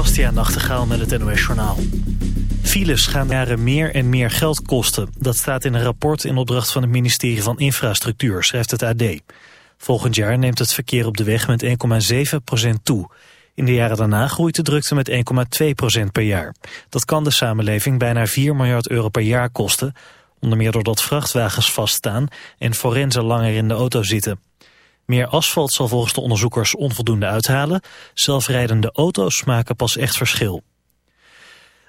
Bastiaan Nachtegaal met het NOS Journaal. Files gaan jaren meer en meer geld kosten. Dat staat in een rapport in opdracht van het ministerie van Infrastructuur, schrijft het AD. Volgend jaar neemt het verkeer op de weg met 1,7% toe. In de jaren daarna groeit de drukte met 1,2% per jaar. Dat kan de samenleving bijna 4 miljard euro per jaar kosten... onder meer doordat vrachtwagens vaststaan en forensen langer in de auto zitten. Meer asfalt zal volgens de onderzoekers onvoldoende uithalen. Zelfrijdende auto's maken pas echt verschil.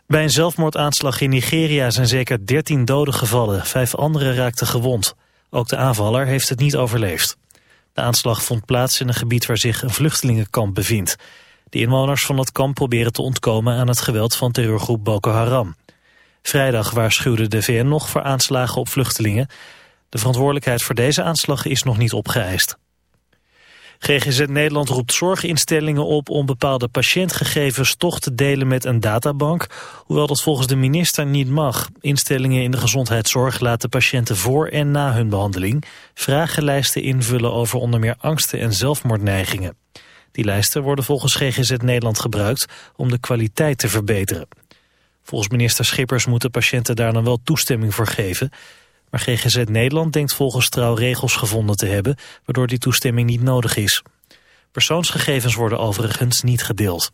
Bij een zelfmoordaanslag in Nigeria zijn zeker 13 doden gevallen. Vijf anderen raakten gewond. Ook de aanvaller heeft het niet overleefd. De aanslag vond plaats in een gebied waar zich een vluchtelingenkamp bevindt. De inwoners van het kamp proberen te ontkomen aan het geweld van terreurgroep Boko Haram. Vrijdag waarschuwde de VN nog voor aanslagen op vluchtelingen. De verantwoordelijkheid voor deze aanslag is nog niet opgeëist. GGZ Nederland roept zorginstellingen op om bepaalde patiëntgegevens toch te delen met een databank, hoewel dat volgens de minister niet mag. Instellingen in de gezondheidszorg laten patiënten voor en na hun behandeling vragenlijsten invullen over onder meer angsten en zelfmoordneigingen. Die lijsten worden volgens GGZ Nederland gebruikt om de kwaliteit te verbeteren. Volgens minister Schippers moeten patiënten daar dan wel toestemming voor geven. Maar GGZ Nederland denkt volgens trouw regels gevonden te hebben... waardoor die toestemming niet nodig is. Persoonsgegevens worden overigens niet gedeeld.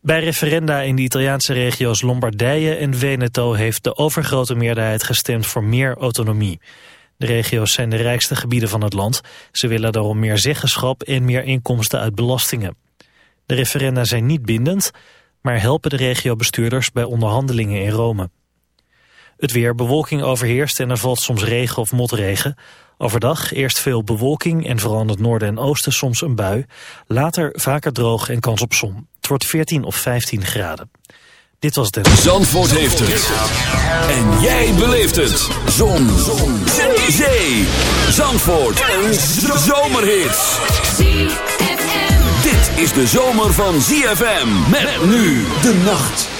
Bij referenda in de Italiaanse regio's Lombardije en Veneto... heeft de overgrote meerderheid gestemd voor meer autonomie. De regio's zijn de rijkste gebieden van het land. Ze willen daarom meer zeggenschap en meer inkomsten uit belastingen. De referenda zijn niet bindend, maar helpen de regiobestuurders bij onderhandelingen in Rome. Het weer, bewolking overheerst en er valt soms regen of motregen. Overdag eerst veel bewolking en vooral in het noorden en oosten soms een bui. Later vaker droog en kans op zon. Het wordt 14 of 15 graden. Dit was het. Zandvoort heeft het. En jij beleeft het. Zon. zon. Zee. Zee. Zandvoort. Een zomerhit. Dit is de zomer van ZFM. Met nu de nacht.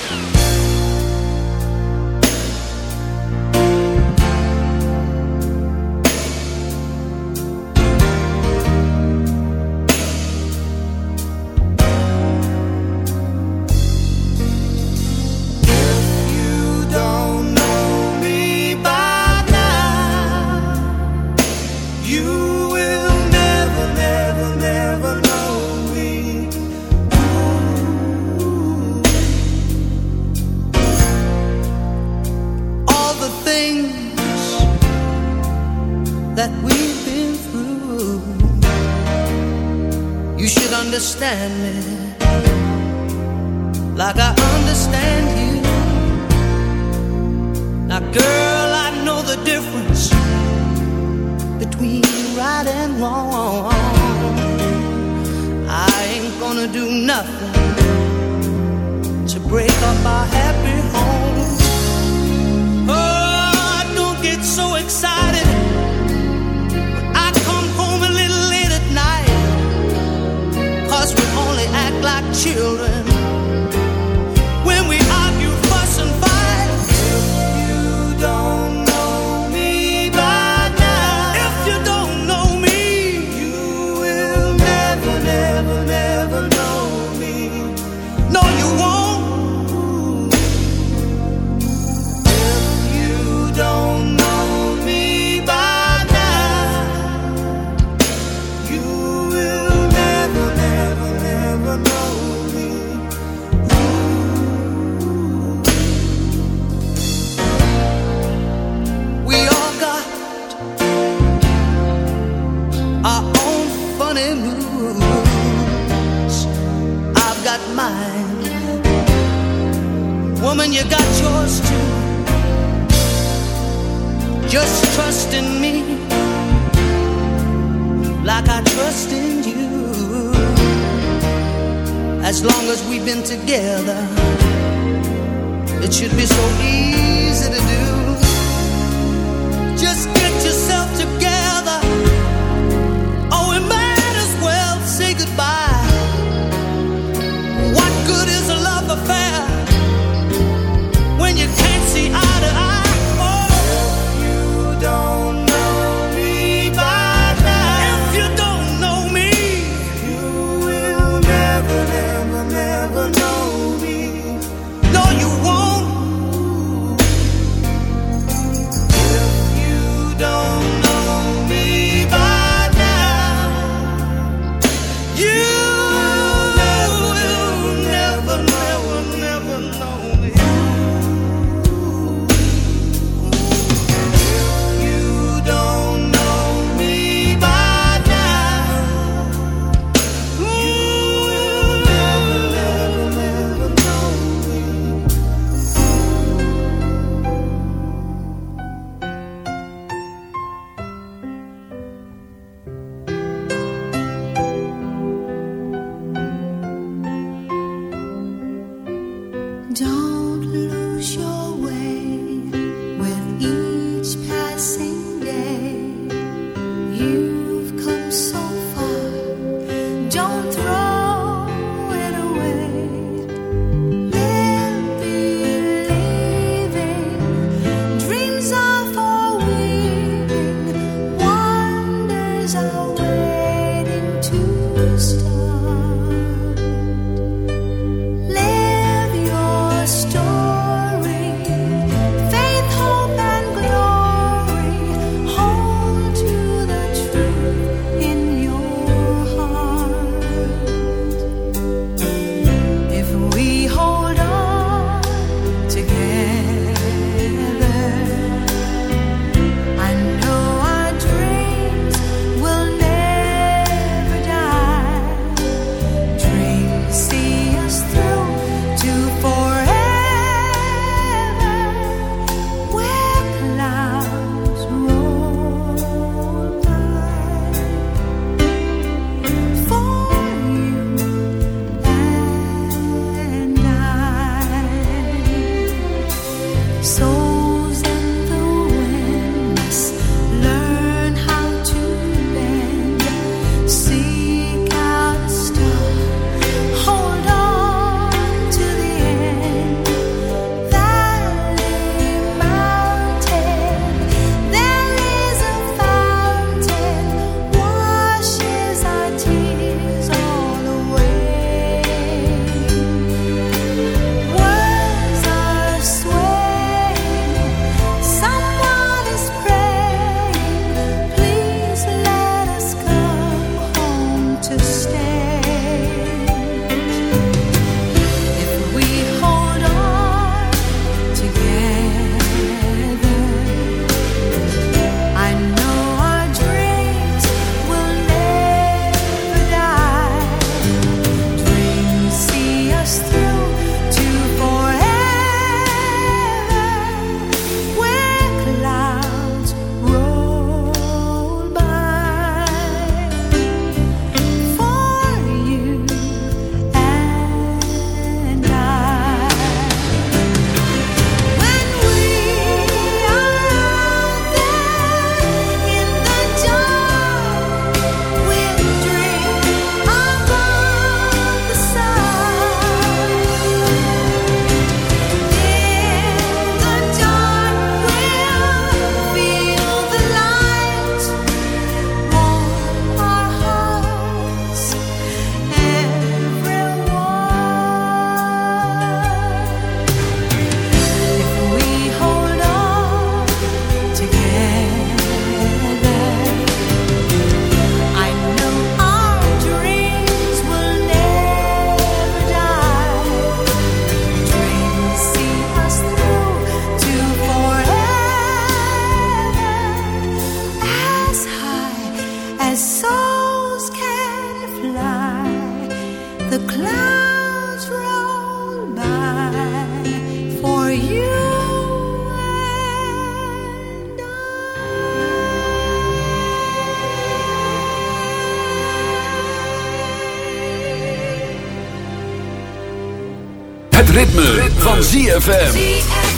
Van ZFM.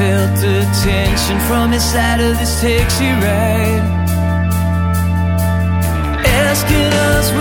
felt the tension from inside of this taxi ride. Asking us.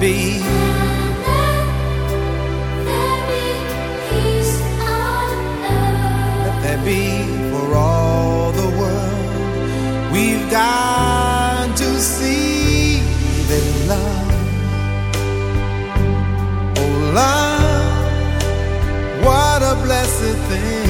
be. Let there be for all the world. We've got to see that love, oh love, what a blessed thing.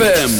ZFM.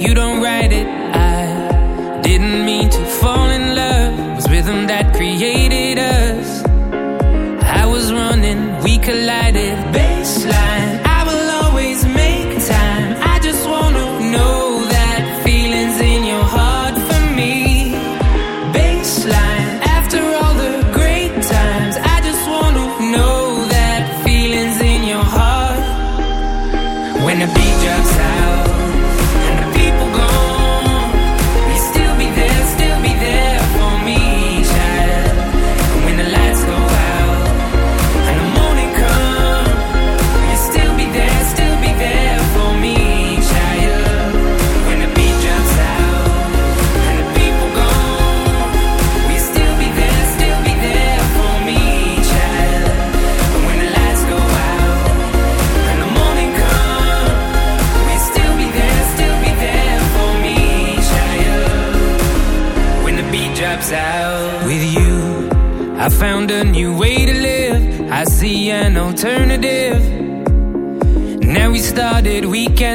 you don't write it. I didn't mean to fall in love. It was rhythm that created us. I was running, we collided. Baby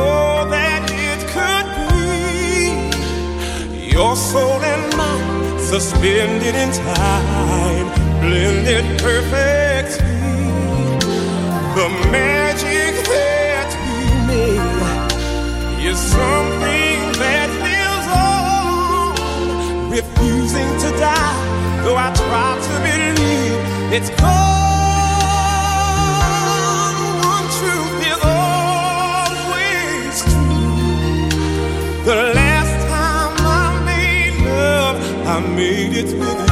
all that it could be. Your soul and mine, suspended in time, blended perfectly. The magic that we made is something that lives on, refusing to die. Though I try to believe it's gone. Made it with you.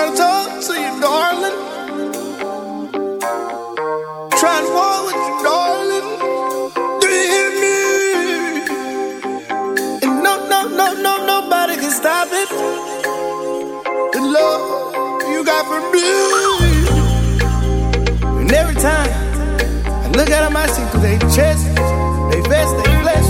Trying to talk to you, darling. Trying to walk with you, darling. Do you hear me? And no, no, no, no, nobody can stop it. The love you got for me. And every time I look at them, I see through their chest, they vest, they flesh.